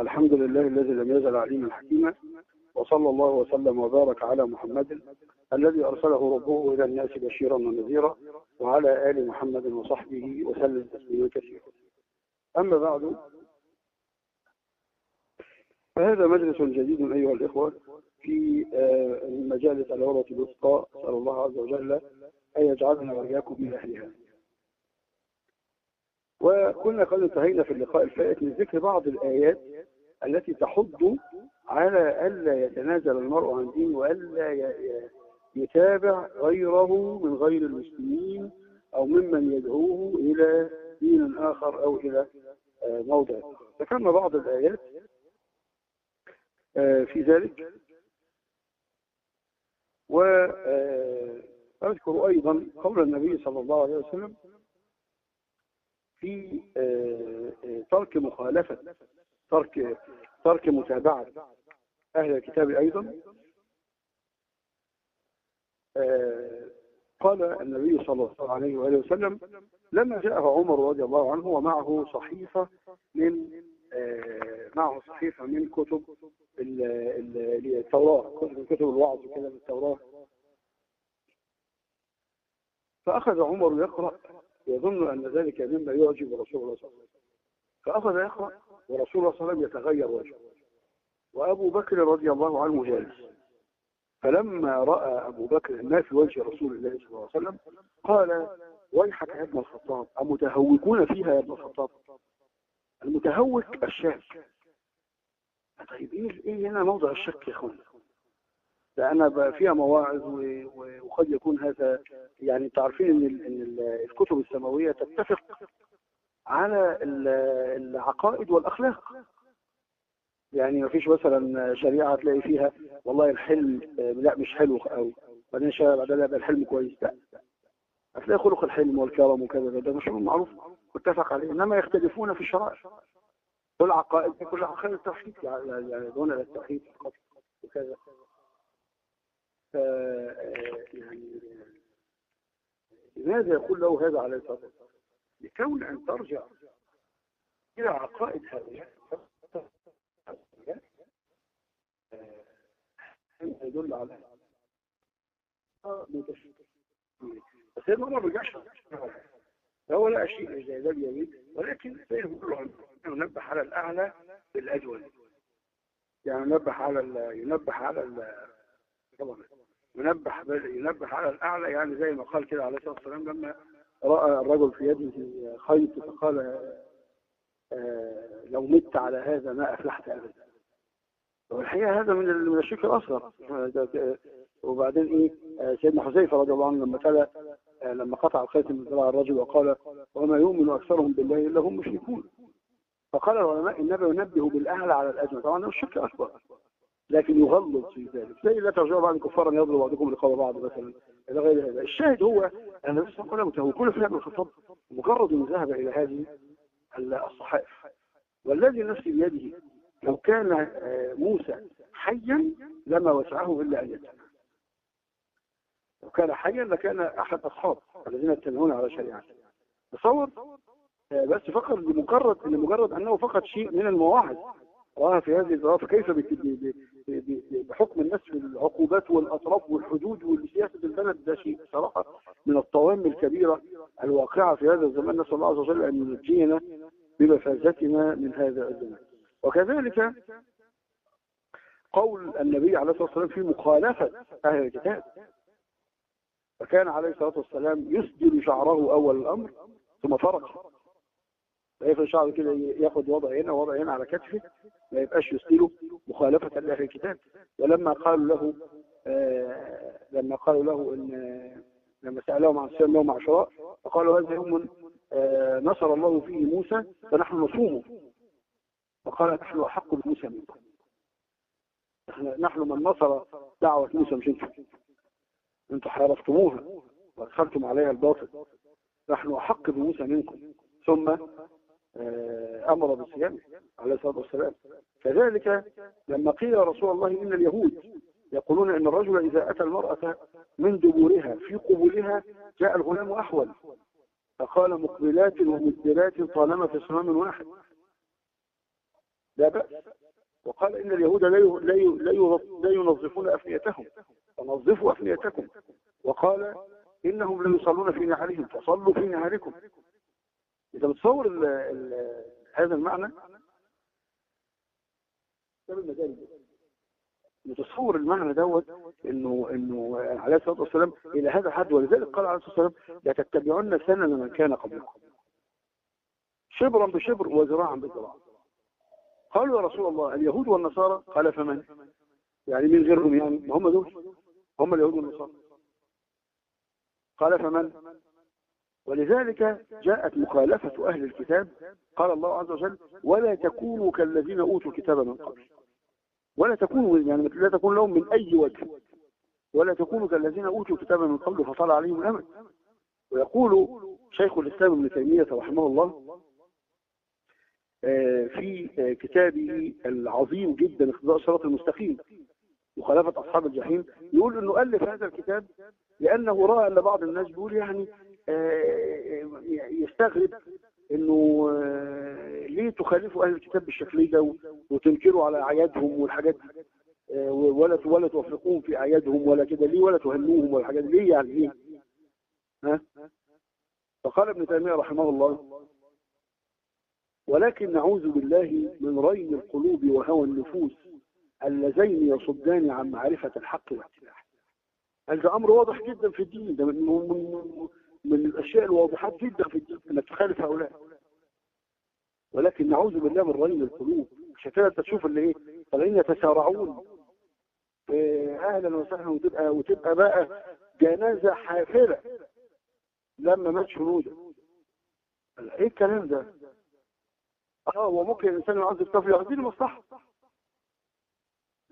الحمد لله الذي لم يزل عليما حكيما وصلى الله وسلم وبارك على محمد الذي أرسله ربه إلى الناس بشيرا ونذيرا وعلى آل محمد وصحبه وسلم تسليما كثيرا. أما بعد فهذا مجلس جديد أيها الإخوة في آه، مجالس العروة الوثقى أسأل الله عز وجل أن يجعلنا وإياكم من أهلها. وكنا قد انتهينا في اللقاء الفائت من ذكر بعض الآيات التي تحض على ألا يتنازل المرء عن دين وألا يتابع غيره من غير المسلمين أو ممن يدعوه إلى دين آخر أو إلى آه، موضع. ذكرنا بعض الآيات آه، في ذلك. وأذكر أيضا قول النبي صلى الله عليه وسلم في آه، آه، ترك مخالفة. ترك ترك متابعة أهل الكتاب أيضا. آه، قال النبي صلى الله عليه وآله وسلم لما جاءه عمر رضي الله عنه ومعه صحيفة من آه، معه صحيفة من كتب ال- ال- التوراة كتب كتب الوعظ من التوراة فأخذ عمر يقرأ يظن أن ذلك مما يعجب رسول الله صلى الله عليه وسلم. فأخذ يقرأ ورسول الله صلى الله عليه وسلم يتغير وجهه. وأبو بكر رضي الله عنه جالس. فلما رأى أبو بكر ما في وجه رسول الله صلى الله عليه وسلم قال ويحك يا ابن الخطاب أمتهوكون فيها يا ابن الخطاب؟ المتهوك الشاك طيب إيه إيه هنا موضع الشك يا أخوان؟ لأن بقى فيها مواعظ وقد يكون هذا يعني أنتوا عارفين إن ال- إن ال- الكتب السماوية تتفق على ال- العقائد والأخلاق. يعني ما فيش مثلا شريعة تلاقي فيها والله الحلم آه، لا مش حلو قوي بعدين شرع بعدين يبقى الحلم كويس. لا. هتلاقي خلق الحلم والكرم وكذا ده مش معروف متفق عليه. إنما يختلفون في الشرائع. كل عقائد كل عقائد التوحيد يعني يعني دون التوحيد وكذا. ف يعني لماذا يقول له هذا عليه الصلاة والسلام؟ لكون أن ترجع إلى عقائد هؤلاء يدل على. بس هو ما رجعش هو لا شيء زي ده ولكن سيقول ينبه على الأعلى بالادول يعني ينبه على ال- ينبه على ال- ينبه ينبه على الأعلى يعني زي ما قال كده عليه الصلاة والسلام لما رأى الرجل في يده خيط فقال آه، لو مت على هذا ما أفلحت أبدا. والحقيقة هذا من من الشرك ده- وبعدين إيه آه، سيدنا حذيفة رضي الله عنه لما تلا آه، لما قطع الخيط من ذراع الرجل وقال وما يؤمن أكثرهم بالله إلا هم مشركون. فقال العلماء إنما ينبه بالاعلى على الادنى طبعا ده الشرك اكبر لكن يغلظ في ذلك. زي لا ترجعوا بعد كفارا يضرب بعضكم رقاب بعض مثلا. إلى غير هذا. الشاهد هو الله عليه وسلم متهوكون في ابن الخطاب مجرد ان ذهب إلى هذه الصحائف. والذي نفسي بيده لو كان آه، موسى حيا لما وسعه إلا أن يتبع لو كان حيا لكان أحد اصحاب الذين يتبعون على شريعته تصور آه، بس فقط لمجرد لمجرد أنه فقط شيء من المواعظ. رآها في هذه الظروف ب- بحكم الناس في العقوبات والأطراف والحدود والسياسة البلد ده شيء صراحة من الطوام الكبيرة الواقعة في هذا الزمان. نسأل الله عز وجل أن ينجينا بمفازتنا من هذا الزمان. وكذلك قول النبي عليه الصلاة والسلام في مخالفة أهل الكتاب. فكان عليه الصلاة والسلام يسدل شعره أول الأمر ثم فرق فيفرد شعره كده ياخد وضع هنا ووضع هنا على كتفه ما يبقاش يسدله مخالفة لأهل الكتاب. ولما قالوا له آه لما قالوا له إن لما سألهم عن صيام يوم عاشوراء فقالوا هذا يوم آه نصر الله فيه موسى فنحن نصومه. فقال نحن أحق بموسى منكم. نحن- من نصر دعوة موسى مش أنتم أنتم حارفتموها وأدخلتم عليها الباطل. نحن أحق بموسى منكم. ثم آه، أمر بصيامه عليه الصلاة والسلام. كذلك لما قيل رسول الله إن اليهود يقولون إن الرجل إذا أتى المرأة من دبورها في قبولها جاء الغلام أحول. فقال مقبلات ومدبرات طالما في صمام واحد. لا بأس. وقال إن اليهود لا لا ينظفون أفنيتهم. فنظفوا أفنيتكم. وقال إنهم لا يصلون في نعالهم فصلوا في نعالكم إذا ال هذا المعنى متصور المعنى دوت انه إنه عليه الصلاة والسلام إلى هذا الحد ولذلك قال عليه الصلاة والسلام لا تتبعن سنن من كان قبلكم. شبرا بشبر وذراعا بذراع قالوا يا رسول الله اليهود والنصارى؟ قال فمن؟ يعني من غيرهم يعني ما هم دول هم اليهود والنصارى. قال فمن؟ ولذلك جاءت مخالفة أهل الكتاب قال الله عز وجل ولا تكونوا كالذين أوتوا الكتاب من قبل. ولا تكونوا يعني لا تكون لهم من أي وجه. ولا تكونوا كالذين أوتوا الكتاب من قبل فطال عليهم الأمل. ويقول شيخ الإسلام ابن تيمية رحمه الله آه، في كتابه العظيم جدا اقتضاء الصراط المستقيم مخالفة أصحاب الجحيم يقول أنه ألف هذا الكتاب لأنه رأى أن بعض الناس بيقول يعني يستغرب أنه آه، ليه تخالفوا أهل الكتاب بالشكل ده وتنكروا على أعيادهم والحاجات دي آه، ولا ولا توافقوهم في أعيادهم ولا كده ليه ولا تهنوهم ولا حاجات؟ ليه يعني ليه؟ ها؟ فقال ابن تيمية رحمه الله ولكن نعوذ بالله من رين القلوب وهوى النفوس اللذين يصدان عن معرفة الحق واتباعه هذا أمر واضح جدا في الدين ده من, من, الأشياء الواضحات جدا في أنك تخالف هؤلاء. ولكن نعوذ بالله من رين القلوب. عشان كده انت تشوف اللي إيه؟ طالعين يتسارعون. آه، أهلا وسهلا وتبقى وتبقى بقى جنازة حافلة. لما مات شنودة. إيه الكلام ده؟ آه وممكن الإنسان يعذب طفل يعذب مصلحه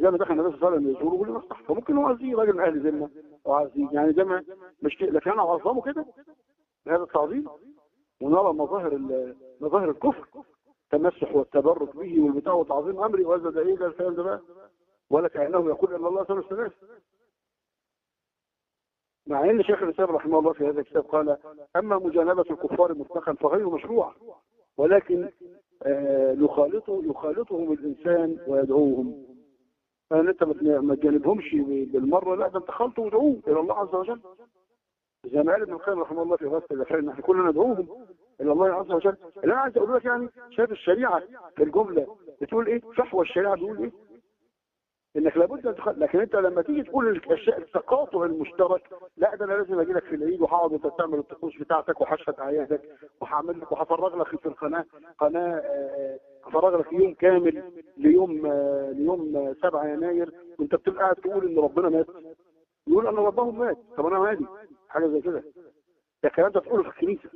زي ما دخل النبي صلى الله عليه وسلم يزوره يقول مصلحه فممكن هو عزيز راجل من أهل ذمه أو عزيز. يعني ما- مش كده لكن أنا اعظمه كده. بهذا التعظيم. ونرى مظاهر مظاهر الكفر التمسح والتبرك به والبتاع وتعظيم أمري. وهذا ده إيه؟ ده الكلام ده بقى. ولا كأنه يقول إن الله ثالث ثلاث مع إن شيخ الإسلام رحمه الله في هذا الكتاب قال أما مجانبة الكفار مطلقا فغير مشروع. ولكن آه، يخالطه يخالطهم الإنسان ويدعوهم. فإن أنت ما تجانبهمش بالمرة لا ده أنت خلطه ودعوه إلى الله عز وجل. زي ما قال ابن القيم رحمه الله في غسل الاخير ان إحنا كلنا ندعوهم إلى الله عز وجل. اللي أنا عايز أقول لك يعني شايف الشريعة في الجمله بتقول إيه؟ فحوى الشريعة بيقول إيه؟ إنك لابد أن تخ... لكن أنت لما تيجي تقول التقاطع المشترك لا ده أنا لازم أجي لك في العيد وهقعد وانت تعمل الطقوس بتاعتك وهشهد اعيادك وهعمل لك وهفرغ لك في القناة قناة هفرغ لك يوم كامل ليوم ليوم آه، 7 يناير وانت بتبقى قاعد تقول إن ربنا مات. يقول ان ربهم مات. طب أنا مالي؟ حاجة زي كده. ده الكلام ده تقوله في الكنيسة.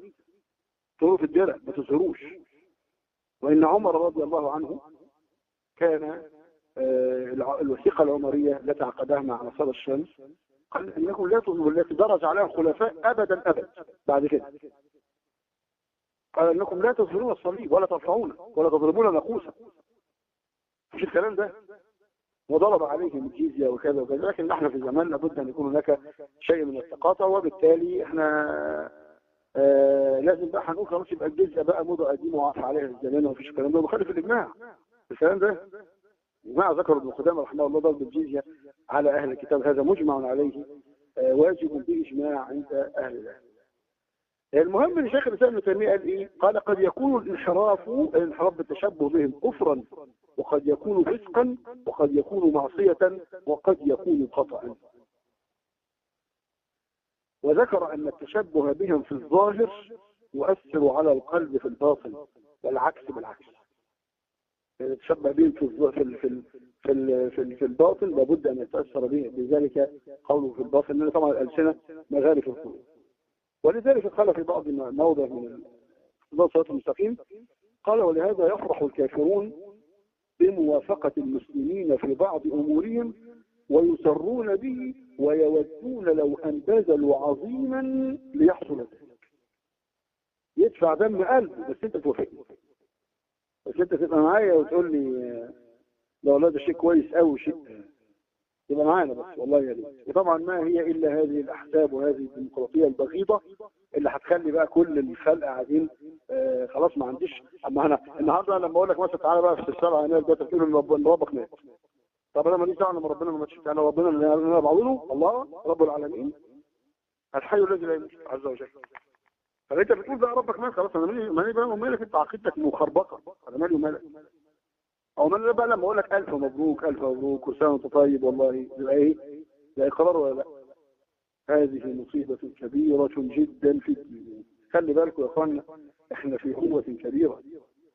تقوله في الدرع. ما تظهروش وإن عمر رضي الله عنه كان آه، الع- الوثيقة العمرية التي عقدها مع نصارى الشمس قال انكم لا تظلموا التي درج عليها الخلفاء ابدا ابدا. بعد كده قال إنكم لا تظهرون الصليب ولا ترفعونه ولا تضربون ناقوسا مش الكلام ده. وضرب عليهم الجزية وكذا وكذا. لكن نحن في زمان لابد أن يكون هناك شيء من التقاطع وبالتالي إحنا آه لازم بقى هنقول خلاص يبقى الجزية بقى موضة قديمة وعاف عليها الزمان ومفيش الكلام ده. مخالف الإجماع. الكلام ده؟ ومع ذكر ابن قدامة رحمه الله ضرب الجزية على أهل الكتاب. هذا مجمع عليه آه، واجب بإجماع عند أهل العلم. المهم إن شيخ الإسلام ابن تيمية قال إيه؟ قال قد يكون الانحراف الانحراف بالتشبه بهم كفرا وقد يكون فسقا وقد يكون معصية وقد يكون خطا. وذكر أن التشبه بهم في الظاهر يؤثر على القلب في الباطن والعكس بالعكس. يتشبه بهم في في في في في في الباطن لابد أن يتأثر به بذلك قوله في الباطن لأن طبعا الألسنة مغارف القلوب. ولذلك قال في بعض موضع من الصراط المستقيم قال ولهذا يفرح الكافرون بموافقة المسلمين في بعض أمورهم ويسرون به ويودون لو أن بذلوا عظيما ليحصل ذلك. يدفع دم قلبه بس أنت توافقني. بس أنت تبقى معايا وتقول لي ده والله ده شيء كويس قوي شيء يبقى معانا بس والله يا ريت. وطبعا ما هي إلا هذه الأحزاب وهذه الديمقراطية البغيضة اللي هتخلي بقى كل الخلق قاعدين آه، خلاص ما عنديش. أما أنا النهارده لما أقول لك مثلا تعالى بقى في السبع عناية ده تقول إن ربك مات. طب أنا ماليش دعوة لما ربنا ما ماتش أنا ربنا اللي أنا بعوضه الله رب العالمين. الحي الذي لا يموت عز وجل. فانت بتقول بقى ربك مات خلاص أنا مالي مالي بقى ومالك؟ أنت عقيدتك مخربطه أنا مالي ومالك؟ أو مالي بقى لما أقول لك ألف مبروك ألف مبروك كل سنه وانت طيب والله. يبقى إيه؟ ده إقرار ولا لأ؟ هذه مصيبة كبيرة جدا في الدين خلي بالكم يا اخوانا إحنا في قوة كبيرة.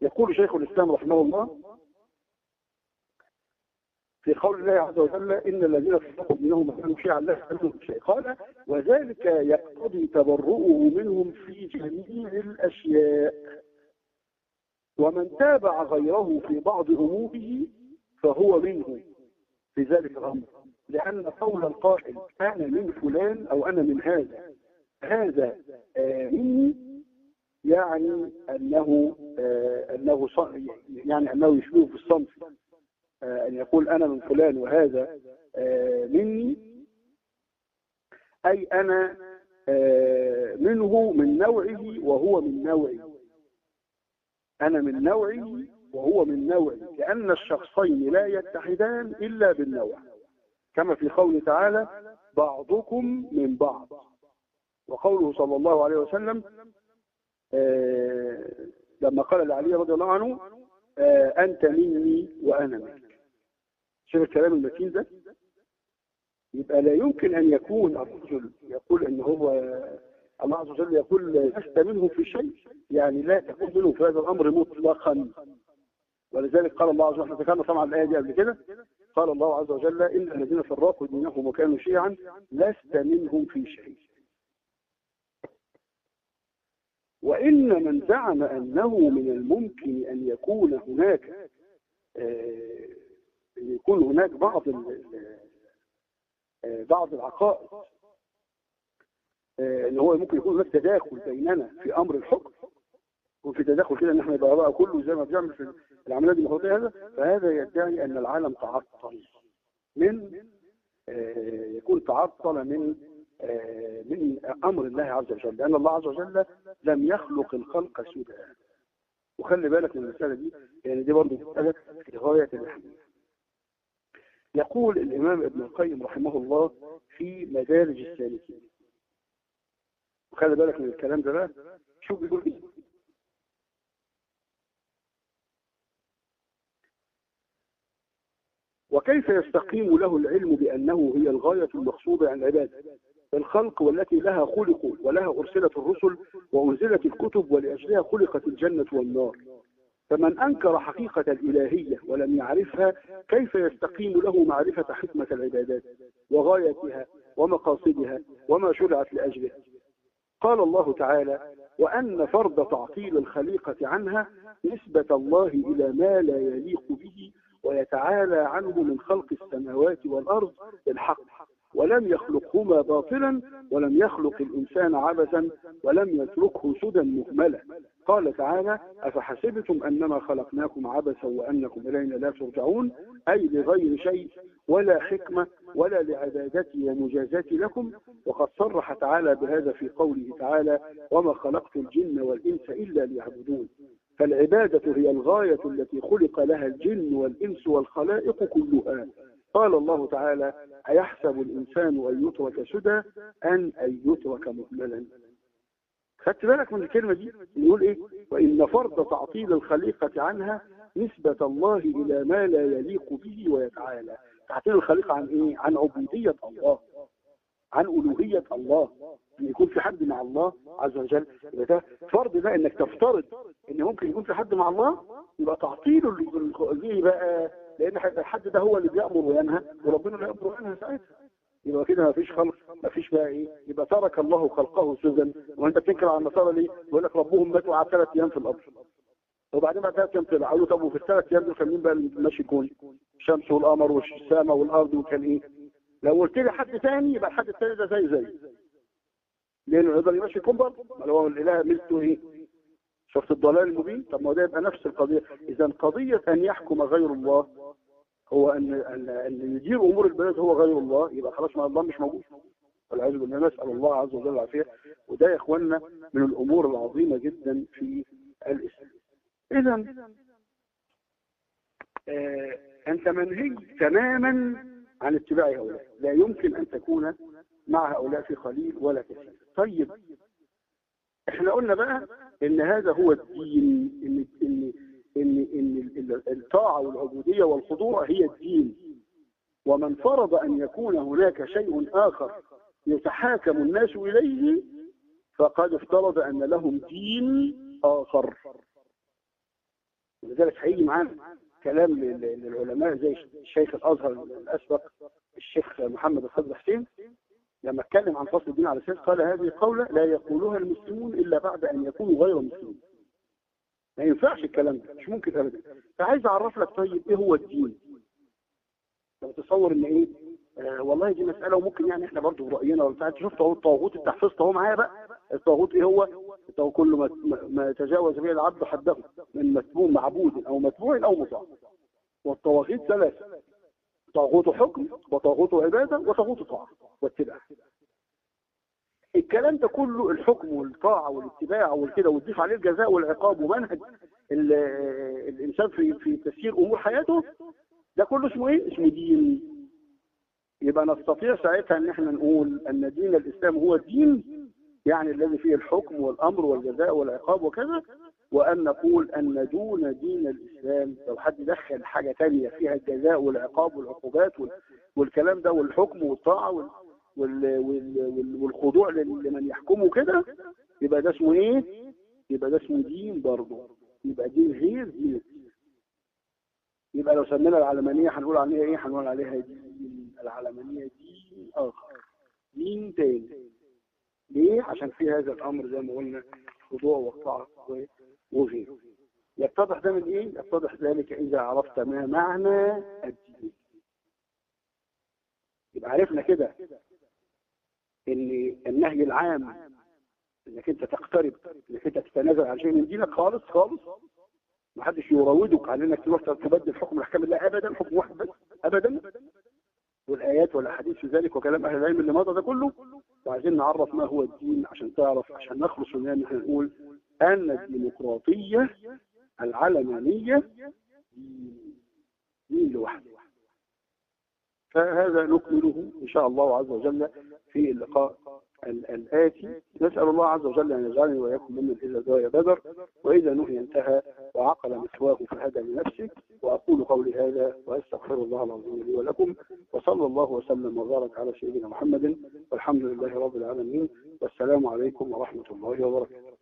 يقول شيخ الإسلام رحمه الله في قول الله عز وجل إن الذين فرقوا دينهم كانوا شيعا لا يفعلون شيء قال وذلك يقتضي تبرؤه منهم في جميع الأشياء. ومن تابع غيره في بعض أموره فهو منه. في ذلك الأمر. لأن قول القائل أنا من فلان أو أنا من هذا. هذا آه مني يعني أنه آه أنه ص- يعني أنه يشبه في الصنف. آه، أن يقول أنا من فلان وهذا آه، مني. أي أنا آه، منه من نوعه وهو من نوعي أنا من نوعه وهو من نوعي لأن الشخصين لا يتحدان إلا بالنوع. كما في قوله تعالى بعضكم من بعض. وقوله صلى الله عليه وسلم آه، لما قال لعلي رضي الله عنه آه، أنت مني وأنا منك. شوف الكلام المتين ده؟ يبقى لا يمكن أن يكون الرجل يقول أن هو الله عز وجل يقول لست منهم في شيء يعني لا تكون منهم في هذا الأمر مطلقا. ولذلك قال الله عز وجل إحنا ذكرنا طبعا الآية دي قبل كده قال الله عز وجل إن الذين فرقوا دينهم وكانوا شيعا لست منهم في شيء. وإن من زعم أنه من الممكن أن يكون هناك آه، يكون هناك بعض آه، بعض العقائد ان هو ممكن يكون هناك تداخل بيننا في أمر الحكم. يكون في تداخل كده إن إحنا يبقى بقى كله زي ما بيعمل في العمليات الديمقراطية هذا فهذا يدعي أن العالم تعطل من آه، يكون تعطل من آه، من أمر الله عز وجل لأن الله عز وجل لم يخلق الخلق سدى وخلي بالك من المسألة دي يعني دي برضه مسألة في غاية الاهميه يقول الإمام ابن القيم رحمه الله في مدارج السالكين وخلي بالك من الكلام ده بقى. شوف بيقول إيه. وكيف يستقيم له العلم بأنه هي الغاية المقصودة عن العباد الخلق والتي لها خلقوا ولها أرسلت الرسل وأنزلت الكتب ولأجلها خلقت الجنة والنار. فمن أنكر حقيقة الإلهية ولم يعرفها كيف يستقيم له معرفة حكمة العبادات؟ وغايتها ومقاصدها وما شرعت لأجله؟ قال الله تعالى وأن فرض تعطيل الخليقة عنها نسبة الله إلى ما لا يليق به ويتعالى عنه من خلق السماوات والأرض بالحق ولم يخلقهما باطلا ولم يخلق الإنسان عبثا ولم يتركه سدى مهملا. قال تعالى أفحسبتم أنما خلقناكم عبثا وأنكم إلينا لا ترجعون؟ أي لغير شيء ولا حكمة ولا لعبادتي ومجازاتي لكم وقد صرح تعالى بهذا في قوله تعالى وما خلقت الجن والإنس إلا ليعبدون فالعبادة هي الغاية التي خلق لها الجن والإنس والخلائق كلها. قال الله تعالى أيحسب الإنسان أن يترك سدى أن أن يترك مهملا خدت بالك من الكلمة دي؟ يقول إيه؟ وإن فرض تعطيل الخليقة عنها نسبة الله إلى ما لا يليق به ويتعالى. تعطيل الخليقة عن إيه؟ عن عبودية الله عن ألوهية الله إن يكون في حد مع الله عز وجل يبقى ده فرض ده إنك تفترض إن ممكن يكون في حد مع الله يبقى تعطيله ليه بقى لأن الحد ده هو اللي بيأمر وينهى وربنا لا يأمر وينهى ساعتها. يبقى كده ما فيش خلق ما فيش بقى إيه؟ يبقى ترك الله خلقه سدى وأنت بتنكر على النصارى ليه؟ يقول لك ربهم ماتوا على ثلاث أيام في الأرض. وبعدين بعد ثلاث طلع قالوا طب وفي الثلاث أيام دول كان مين بقى اللي ماشي يكون؟ الشمس والقمر والسماء والأرض وكان إيه؟ لو قلت لي حد ثاني يبقى الحد الثاني ده زي زي لأنه يقدر يمشي يكون برضه. ما هو الإله مثله إيه؟ شفت الضلال المبين؟ طب ما هو ده يبقى نفس القضية. إذا قضية أن يحكم غير الله هو أن ان ان يدير أمور البلاد هو غير الله يبقى خلاص ما الله مش موجود. والعياذ بالله. نسال الله عز وجل العافية. وده يا إخواننا من الأمور العظيمة جدا في الاسم اذا آه أنت منهج تماما عن اتباع هؤلاء. لا يمكن أن تكون مع هؤلاء في قليل ولا كثير. طيب إحنا قلنا بقى إن هذا هو الدين إن إن إن, إن الطاعة والعبودية والخضوع هي الدين. ومن فرض أن يكون هناك شيء آخر يتحاكم الناس إليه فقد افترض أن لهم دين آخر. ولذلك هيجي معانا كلام للعلماء زي الشيخ الأزهر الأسبق الشيخ محمد الخضر حسين لما اتكلم عن فصل الدين على الاساس قال هذه قولة لا يقولها المسلمون إلا بعد أن يكونوا غير مسلمين. ما ينفعش الكلام ده مش ممكن أبدا فعايز أعرف لك طيب إيه هو الدين؟ لو تصور إن إيه؟ آه والله دي مسألة وممكن يعني إحنا برضه برأينا ولا أنت شفت أهو الطاغوت حفظت أهو معايا بقى؟ الطاغوت إيه هو؟ الطاغوت كل ما ما تجاوز به العبد حده من متبوع معبود أو متبوع أو مطاع والطواغيت ثلاثة. طاغوت حكم وطاغوت عبادة وطاغوت طاعة واتباع. الكلام ده كله الحكم والطاعة والاتباع والكده وتضيف عليه الجزاء والعقاب ومنهج الإنسان في في تسيير أمور حياته ده كله اسمه إيه؟ اسمه دين. يبقى نستطيع ساعتها إن إحنا نقول أن دين الإسلام هو الدين يعني الذي فيه الحكم والأمر والجزاء والعقاب وكذا وأن نقول أن دون دين الإسلام لو حد دخل حاجة ثانية فيها الجزاء والعقاب والعقوبات والكلام ده والحكم والطاعة والخضوع لمن يحكمه كده يبقى ده اسمه إيه؟ يبقى ده اسمه دين برضه. يبقى دين غير دين. يبقى لو سمينا العلمانية هنقول عليها إيه؟ هنقول عليها دين. العلمانية دين آخر. دين تاني. ليه؟ عشان في هذا الأمر زي ما قلنا خضوع وطاعة وغيره. يتضح ده من إيه؟ يتضح ذلك إذا عرفت ما معنى الدين. يبقى عرفنا كده إن النهي العام إنك أنت تقترب إنك أنت تتنازل عن شيء من دينك خالص خالص. ما حدش يراودك على إنك تروح تبدل حكم الأحكام الله ابدا حكم واحد بس ابدا. والآيات والأحاديث في ذلك وكلام أهل العلم اللي مضى ده كله وعايزين نعرف ما هو الدين عشان تعرف عشان نخلص من إن إحنا نقول أن الديمقراطية العلمانية دين لوحده. فهذا نكمله إن شاء الله عز وجل في اللقاء الآتي نسأل الله عز وجل أن يجعلني وإياكم ممن إذا دعي بدر وإذا نهي انتهى وعقل مثواه فهدى لنفسه وأقول قولي هذا وأستغفر الله العظيم لي ولكم وصلى الله وسلم وبارك على سيدنا محمد والحمد لله رب العالمين والسلام عليكم ورحمة الله وبركاته.